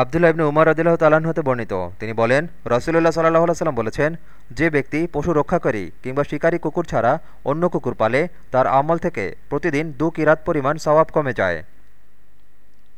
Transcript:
আবদুল্লাহ ইবনে উমর আদিল্লাহ তালান হতে বর্ণিত। তিনি বলেন রসুল্লাহ সাল্লাহ সাল্লাম বলেছেন, যে ব্যক্তি পশু রক্ষাকারী কিংবা শিকারী কুকুর ছাড়া অন্য কুকুর পালে, তার আমল থেকে প্রতিদিন দু কিরাত পরিমাণ সওয়াব কমে যায়।